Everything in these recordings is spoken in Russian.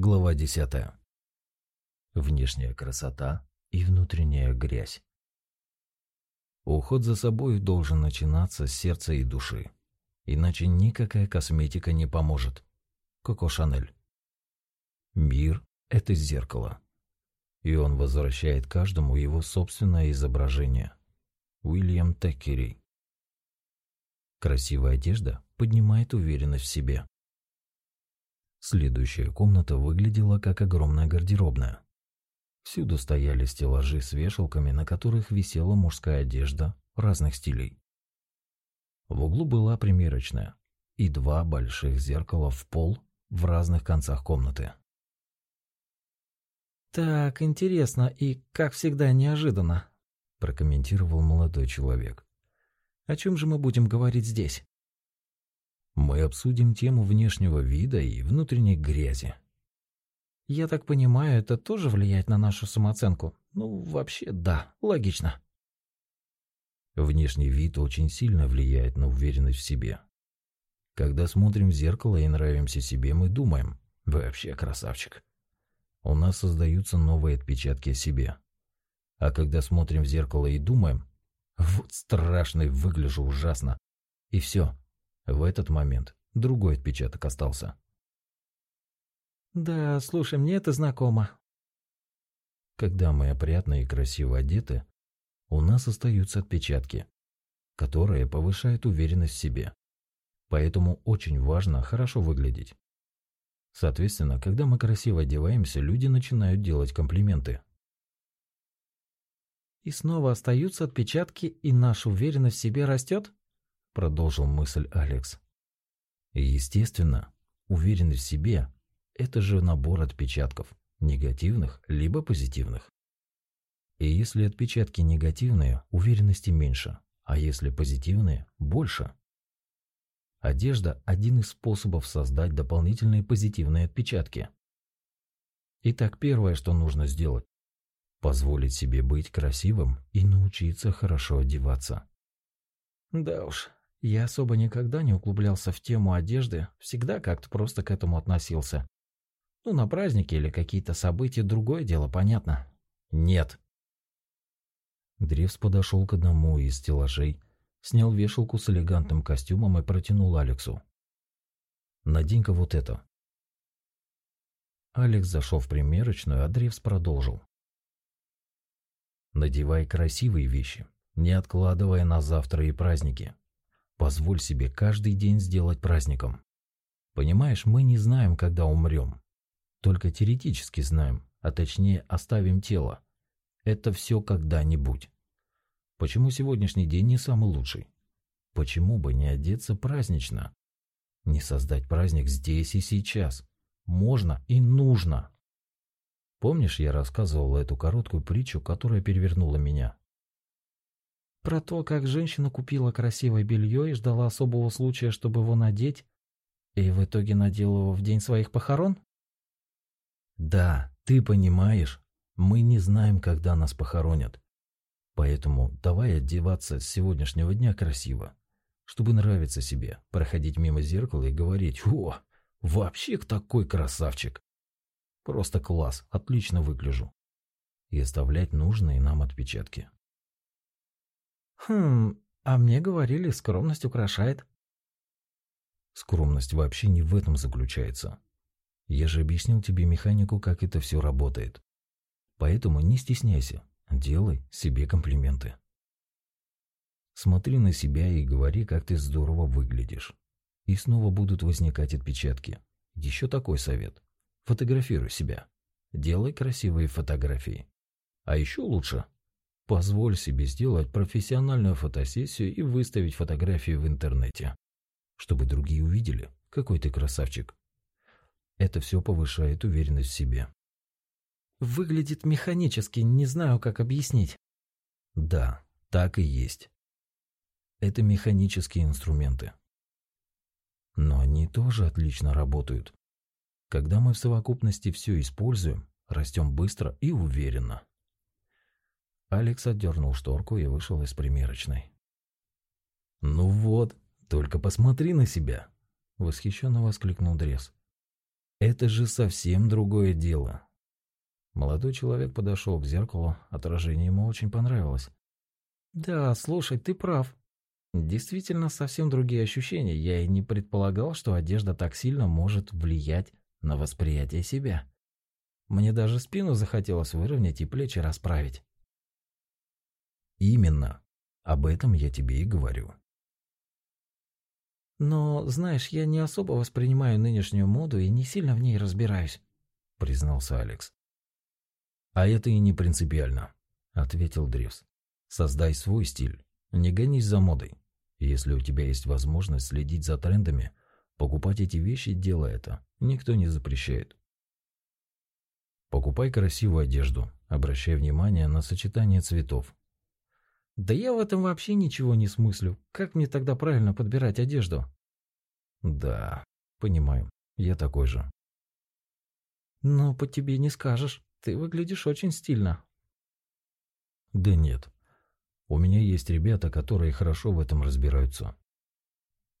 Глава 10. Внешняя красота и внутренняя грязь. Уход за собой должен начинаться с сердца и души. Иначе никакая косметика не поможет. Коко Шанель. Мир – это зеркало. И он возвращает каждому его собственное изображение. Уильям Теккери. Красивая одежда поднимает уверенность в себе. Следующая комната выглядела как огромная гардеробная. Всюду стояли стеллажи с вешалками, на которых висела мужская одежда разных стилей. В углу была примерочная и два больших зеркала в пол в разных концах комнаты. «Так, интересно и, как всегда, неожиданно», – прокомментировал молодой человек. «О чем же мы будем говорить здесь?» Мы обсудим тему внешнего вида и внутренней грязи. Я так понимаю, это тоже влияет на нашу самооценку? Ну, вообще, да, логично. Внешний вид очень сильно влияет на уверенность в себе. Когда смотрим в зеркало и нравимся себе, мы думаем, вообще красавчик. У нас создаются новые отпечатки о себе. А когда смотрим в зеркало и думаем, вот страшный, выгляжу ужасно, и все, в этот момент другой отпечаток остался. «Да, слушай, мне это знакомо». Когда мы опрятно и красиво одеты, у нас остаются отпечатки, которые повышают уверенность в себе. Поэтому очень важно хорошо выглядеть. Соответственно, когда мы красиво одеваемся, люди начинают делать комплименты. И снова остаются отпечатки, и наша уверенность в себе растет? Продолжил мысль Алекс. Естественно, уверенность в себе – это же набор отпечатков, негативных либо позитивных. И если отпечатки негативные, уверенности меньше, а если позитивные – больше. Одежда – один из способов создать дополнительные позитивные отпечатки. Итак, первое, что нужно сделать – позволить себе быть красивым и научиться хорошо одеваться. Да уж, я особо никогда не углублялся в тему одежды, всегда как-то просто к этому относился. Ну, на праздники или какие-то события другое дело, понятно. Нет. Древс подошел к одному из стеллажей, снял вешалку с элегантным костюмом и протянул Алексу. «Надень-ка вот это». Алекс зашел в примерочную, а Древс продолжил. «Надевай красивые вещи, не откладывая на завтра и праздники. Позволь себе каждый день сделать праздником. Понимаешь, мы не знаем, когда умрем. Только теоретически знаем, а точнее оставим тело. Это все когда-нибудь. Почему сегодняшний день не самый лучший? Почему бы не одеться празднично? Не создать праздник здесь и сейчас? Можно и нужно. Помнишь, я рассказывал эту короткую притчу, которая перевернула меня? Про то, как женщина купила красивое белье и ждала особого случая, чтобы его надеть, и в итоге надела его в день своих похорон? Да, ты понимаешь, мы не знаем, когда нас похоронят. Поэтому давай одеваться с сегодняшнего дня красиво, чтобы нравиться себе, проходить мимо зеркала и говорить «О, вообще такой красавчик!» Просто класс, отлично выгляжу. И оставлять нужные нам отпечатки. Хм, а мне говорили, скромность украшает. Скромность вообще не в этом заключается. Я же объяснил тебе механику, как это все работает. Поэтому не стесняйся, делай себе комплименты. Смотри на себя и говори, как ты здорово выглядишь. И снова будут возникать отпечатки. Еще такой совет. Фотографируй себя. Делай красивые фотографии. А еще лучше Позволь себе сделать профессиональную фотосессию и выставить фотографии в интернете, чтобы другие увидели, какой ты красавчик. Это все повышает уверенность в себе. Выглядит механически, не знаю, как объяснить. Да, так и есть. Это механические инструменты. Но они тоже отлично работают. Когда мы в совокупности все используем, растем быстро и уверенно. Алекс отдернул шторку и вышел из примерочной. «Ну вот, только посмотри на себя!» — восхищенно воскликнул Дрес. Это же совсем другое дело. Молодой человек подошел к зеркалу, отражение ему очень понравилось. Да, слушай, ты прав. Действительно, совсем другие ощущения. Я и не предполагал, что одежда так сильно может влиять на восприятие себя. Мне даже спину захотелось выровнять и плечи расправить. Именно. Об этом я тебе и говорю. Но, знаешь, я не особо воспринимаю нынешнюю моду и не сильно в ней разбираюсь, признался Алекс. А это и не принципиально, ответил Древс. Создай свой стиль, не гонись за модой. Если у тебя есть возможность следить за трендами, покупать эти вещи, делай это. Никто не запрещает. Покупай красивую одежду, обращай внимание на сочетание цветов. Да я в этом вообще ничего не смыслю. Как мне тогда правильно подбирать одежду? Да, понимаю. Я такой же. Но по тебе не скажешь. Ты выглядишь очень стильно. Да нет, у меня есть ребята, которые хорошо в этом разбираются.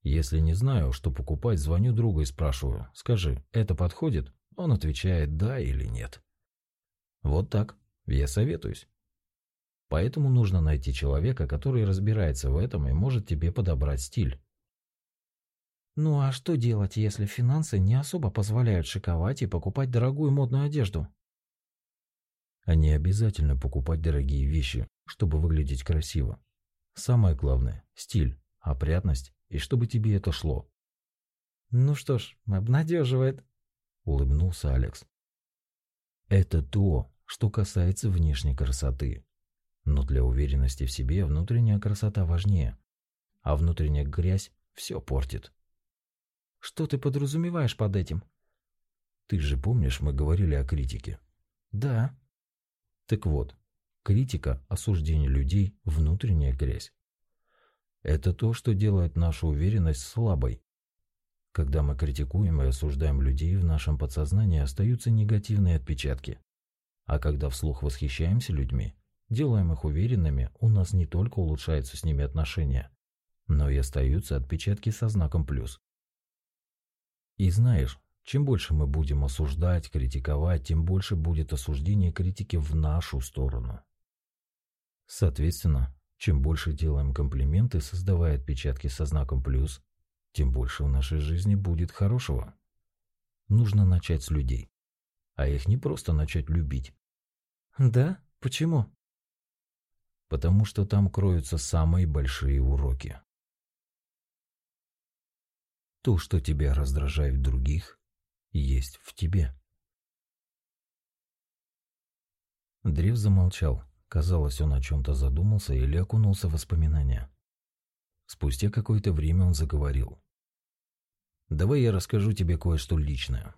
Если не знаю, что покупать, звоню другу и спрашиваю, скажи, это подходит? Он отвечает да или нет. Вот так, я советуюсь. Поэтому нужно найти человека, который разбирается в этом и может тебе подобрать стиль. Ну а что делать, если финансы не особо позволяют шиковать и покупать дорогую модную одежду? А не обязательно покупать дорогие вещи, чтобы выглядеть красиво. Самое главное – стиль, опрятность и чтобы тебе это шло. Ну что ж, обнадеживает, улыбнулся Алекс. Это то, что касается внешней красоты. Но для уверенности в себе внутренняя красота важнее, а внутренняя грязь все портит. Что ты подразумеваешь под этим? Ты же помнишь, мы говорили о критике? Да. Так вот, критика, осуждение людей – внутренняя грязь. Это то, что делает нашу уверенность слабой. Когда мы критикуем и осуждаем людей, в нашем подсознании остаются негативные отпечатки. А когда вслух восхищаемся людьми, делаем их уверенными, у нас не только улучшаются с ними отношения, но и остаются отпечатки со знаком плюс. И знаешь, чем больше мы будем осуждать, критиковать, тем больше будет осуждение критики в нашу сторону. Соответственно, чем больше делаем комплименты, создавая отпечатки со знаком плюс, тем больше в нашей жизни будет хорошего. Нужно начать с людей. А их не просто начать любить. Да? Почему? Потому что там кроются самые большие уроки. То, что тебя раздражает в других, есть в тебе. Древ замолчал. Казалось, он о чем-то задумался или окунулся в воспоминания. Спустя какое-то время он заговорил. «Давай я расскажу тебе кое-что личное.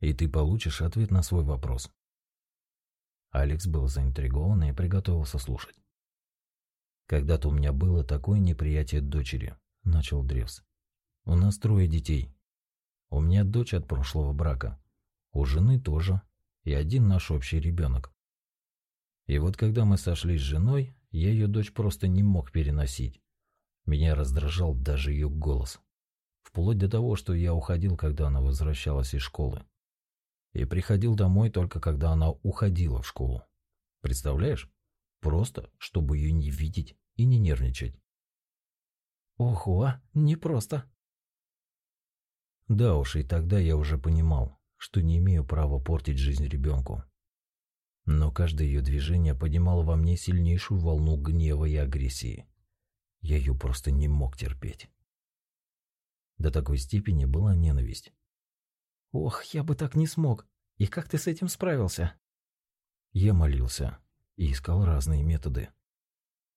И ты получишь ответ на свой вопрос». Алекс был заинтригован и приготовился слушать. «Когда-то у меня было такое неприятие дочери», — начал Древс. «У нас трое детей. У меня дочь от прошлого брака. У жены тоже. И один наш общий ребенок. И вот когда мы сошлись с женой, я ее дочь просто не мог переносить. Меня раздражал даже ее голос. Вплоть до того, что я уходил, когда она возвращалась из школы. И приходил домой только когда она уходила в школу. Представляешь? Просто, чтобы ее не видеть и не нервничать. Ого, непросто. Да уж, и тогда я уже понимал, что не имею права портить жизнь ребенку. Но каждое ее движение поднимало во мне сильнейшую волну гнева и агрессии. Я ее просто не мог терпеть. До такой степени была ненависть. «Ох, я бы так не смог. И как ты с этим справился?» Я молился и искал разные методы.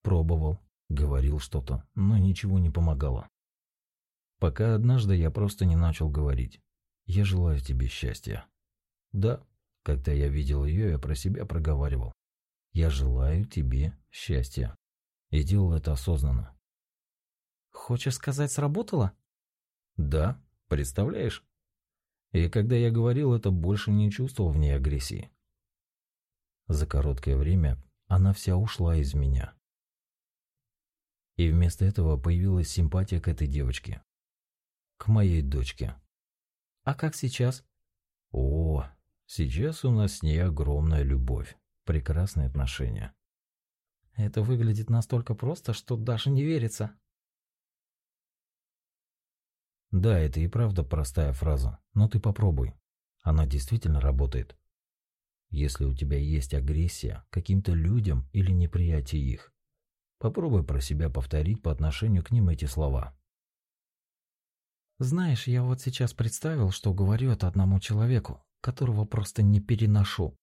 Пробовал, говорил что-то, но ничего не помогало. Пока однажды я просто не начал говорить. «Я желаю тебе счастья». Да, когда я видел ее, я про себя проговаривал. «Я желаю тебе счастья». И делал это осознанно. «Хочешь сказать, сработало?» «Да, представляешь?» И когда я говорил это, больше не чувствовал в ней агрессии. За короткое время она вся ушла из меня. И вместо этого появилась симпатия к этой девочке к моей дочке. А как сейчас? О, сейчас у нас с ней огромная любовь, прекрасные отношения. Это выглядит настолько просто, что даже не верится. Да, это и правда простая фраза, но ты попробуй. Она действительно работает. Если у тебя есть агрессия к каким-то людям или неприятие их, попробуй про себя повторить по отношению к ним эти слова. Знаешь, я вот сейчас представил, что говорю это одному человеку, которого просто не переношу.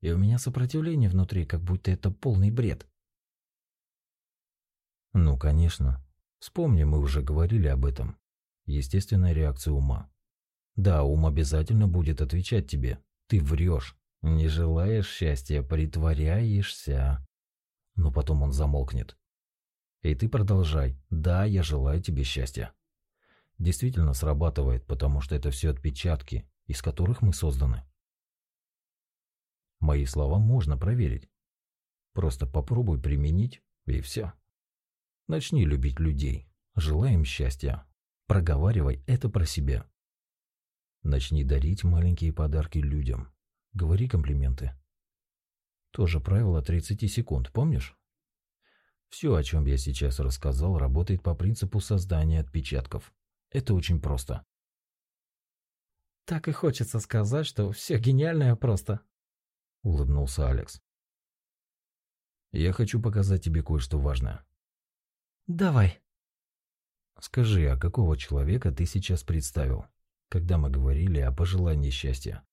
И у меня сопротивление внутри, как будто это полный бред. Ну, конечно. Вспомни, мы уже говорили об этом. Естественная реакция ума. Да, ум обязательно будет отвечать тебе. Ты врешь. Не желаешь счастья, притворяешься. Но потом он замолкнет. И ты продолжай. Да, я желаю тебе счастья. Действительно срабатывает, потому что это все отпечатки, из которых мы созданы. Мои слова можно проверить. Просто попробуй применить, и все. Начни любить людей. Желай им счастья. Проговаривай это про себя. Начни дарить маленькие подарки людям. Говори комплименты. Тоже правило 30 секунд, помнишь? Все, о чем я сейчас рассказал, работает по принципу создания отпечатков. Это очень просто. Так и хочется сказать, что все гениальное просто. Улыбнулся Алекс. Я хочу показать тебе кое-что важное. Давай. Скажи, а какого человека ты сейчас представил, когда мы говорили о пожелании счастья?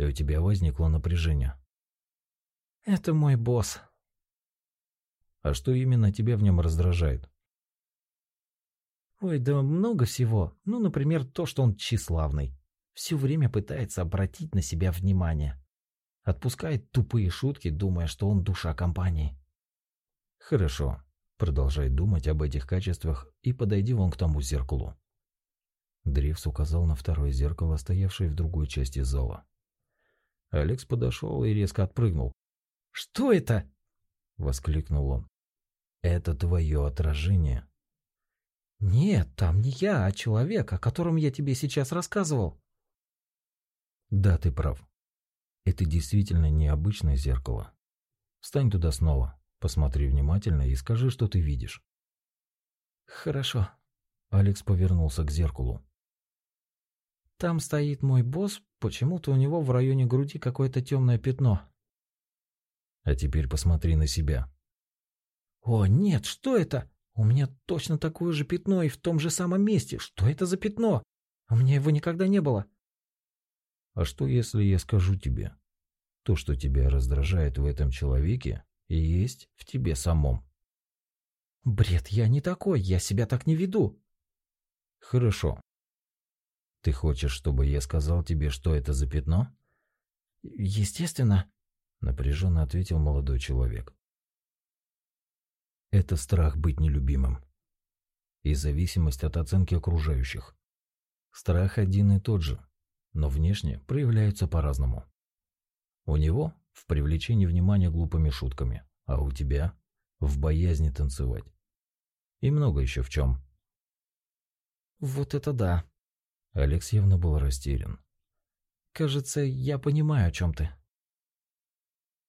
и у тебя возникло напряжение. Это мой босс. А что именно тебя в нем раздражает? Ой, да много всего. Ну, например, то, что он тщеславный. Все время пытается обратить на себя внимание. Отпускает тупые шутки, думая, что он душа компании. Хорошо. Продолжай думать об этих качествах и подойди вон к тому зеркалу. Древс указал на второе зеркало, стоявшее в другой части зала. Алекс подошел и резко отпрыгнул. «Что это?» — воскликнул он. «Это твое отражение». «Нет, там не я, а человек, о котором я тебе сейчас рассказывал». «Да, ты прав. Это действительно необычное зеркало. Встань туда снова, посмотри внимательно и скажи, что ты видишь». «Хорошо». Алекс повернулся к зеркалу. Там стоит мой босс, почему-то у него в районе груди какое-то темное пятно. А теперь посмотри на себя. О, нет, что это? У меня точно такое же пятно и в том же самом месте. Что это за пятно? У меня его никогда не было. А что, если я скажу тебе? То, что тебя раздражает в этом человеке, есть в тебе самом. Бред, я не такой, я себя так не веду. Хорошо, ты хочешь, чтобы я сказал тебе, что это за пятно? Естественно, напряженно ответил молодой человек. Это страх быть нелюбимым и зависимость от оценки окружающих. Страх один и тот же, но внешне проявляется по-разному. У него в привлечении внимания глупыми шутками, а у тебя в боязни танцевать. И много еще в чем. Вот это да, Алекс явно был растерян. «Кажется, я понимаю, о чем ты».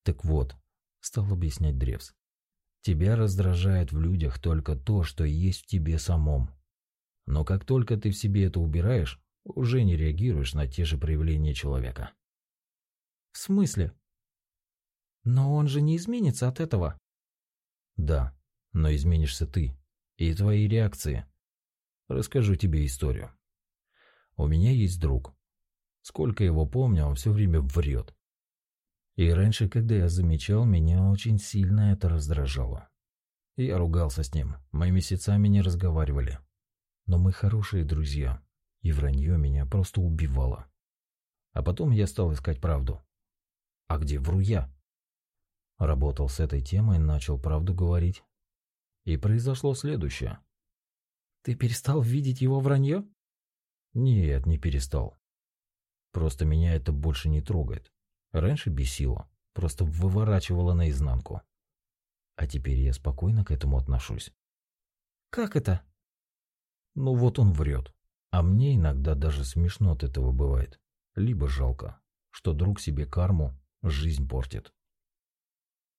«Так вот», — стал объяснять Древс, — «тебя раздражает в людях только то, что есть в тебе самом. Но как только ты в себе это убираешь, уже не реагируешь на те же проявления человека». «В смысле?» «Но он же не изменится от этого». «Да, но изменишься ты и твои реакции. Расскажу тебе историю». У меня есть друг. Сколько его помню, он все время врет. И раньше, когда я замечал, меня очень сильно это раздражало. Я ругался с ним, мы месяцами не разговаривали. Но мы хорошие друзья, и вранье меня просто убивало. А потом я стал искать правду. А где вру я? Работал с этой темой, начал правду говорить. И произошло следующее. Ты перестал видеть его вранье? Нет, не перестал. Просто меня это больше не трогает. Раньше бесило, просто выворачивало наизнанку. А теперь я спокойно к этому отношусь. Как это? Ну вот он врет. А мне иногда даже смешно от этого бывает. Либо жалко, что друг себе карму, жизнь портит.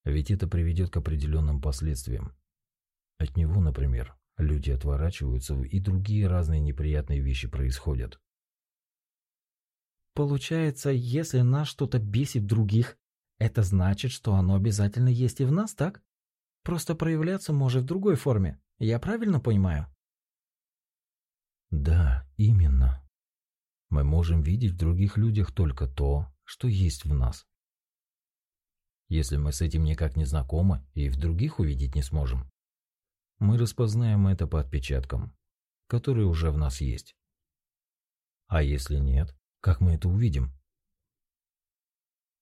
Ведь это приведет к определенным последствиям. От него, например, люди отворачиваются, и другие разные неприятные вещи происходят. Получается, если нас что-то бесит других, это значит, что оно обязательно есть и в нас, так? Просто проявляться может в другой форме. Я правильно понимаю? Да, именно. Мы можем видеть в других людях только то, что есть в нас. Если мы с этим никак не знакомы и в других увидеть не сможем, мы распознаем это по отпечаткам, которые уже в нас есть. А если нет, как мы это увидим?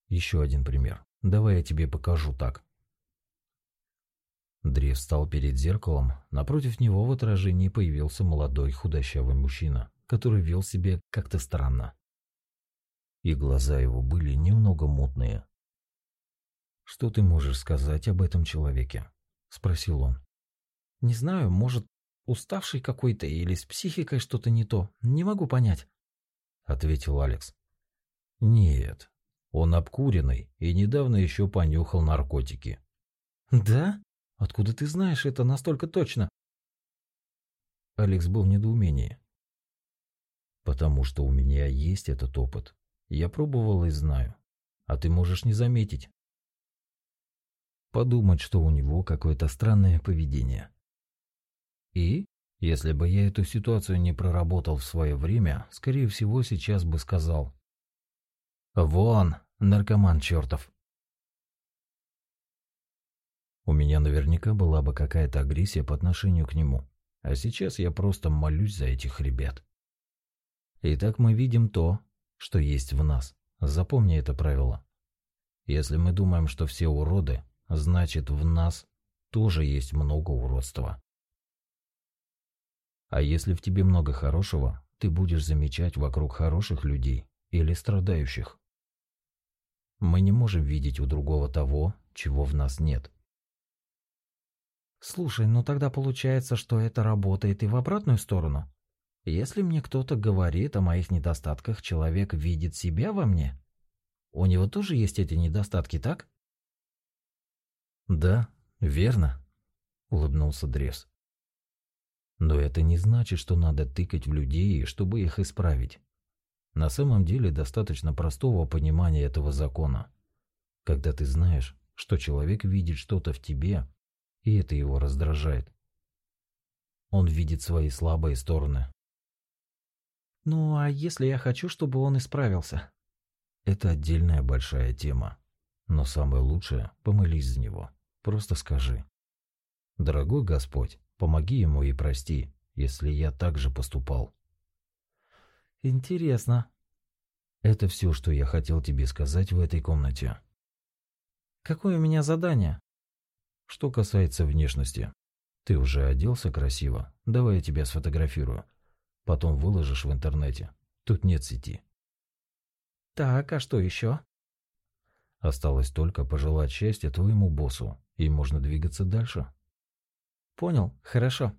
Еще один пример. Давай я тебе покажу так. Древ встал перед зеркалом, напротив него в отражении появился молодой худощавый мужчина, который вел себя как-то странно. И глаза его были немного мутные. «Что ты можешь сказать об этом человеке?» – спросил он. «Не знаю, может, уставший какой-то или с психикой что-то не то. Не могу понять ответил Алекс. Нет, он обкуренный и недавно еще понюхал наркотики. Да? Откуда ты знаешь это настолько точно? Алекс был в недоумении. Потому что у меня есть этот опыт. Я пробовал и знаю. А ты можешь не заметить. Подумать, что у него какое-то странное поведение. И если бы я эту ситуацию не проработал в свое время, скорее всего, сейчас бы сказал. «Вон, наркоман чертов!» У меня наверняка была бы какая-то агрессия по отношению к нему, а сейчас я просто молюсь за этих ребят. Итак, мы видим то, что есть в нас. Запомни это правило. Если мы думаем, что все уроды, значит в нас тоже есть много уродства. А если в тебе много хорошего, ты будешь замечать вокруг хороших людей или страдающих. Мы не можем видеть у другого того, чего в нас нет. Слушай, ну тогда получается, что это работает и в обратную сторону. Если мне кто-то говорит о моих недостатках, человек видит себя во мне. У него тоже есть эти недостатки, так? Да, верно, улыбнулся Древс. Но это не значит, что надо тыкать в людей, чтобы их исправить. На самом деле достаточно простого понимания этого закона. Когда ты знаешь, что человек видит что-то в тебе, и это его раздражает. Он видит свои слабые стороны. Ну а если я хочу, чтобы он исправился? Это отдельная большая тема. Но самое лучшее – помолись за него. Просто скажи. Дорогой Господь, Помоги ему и прости, если я так же поступал. Интересно. Это все, что я хотел тебе сказать в этой комнате. Какое у меня задание? Что касается внешности. Ты уже оделся красиво. Давай я тебя сфотографирую. Потом выложишь в интернете. Тут нет сети. Так, а что еще? Осталось только пожелать счастья твоему боссу, и можно двигаться дальше. Понял, хорошо.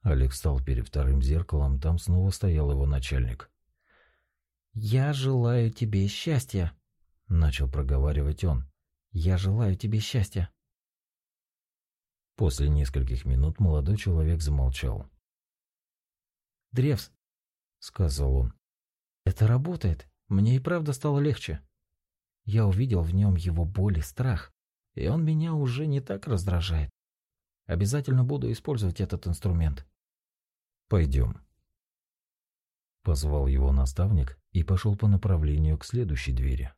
Алекс стал перед вторым зеркалом, там снова стоял его начальник. «Я желаю тебе счастья», — начал проговаривать он. «Я желаю тебе счастья». После нескольких минут молодой человек замолчал. «Древс», — сказал он, — «это работает. Мне и правда стало легче. Я увидел в нем его боль и страх, и он меня уже не так раздражает. Обязательно буду использовать этот инструмент. Пойдем. Позвал его наставник и пошел по направлению к следующей двери,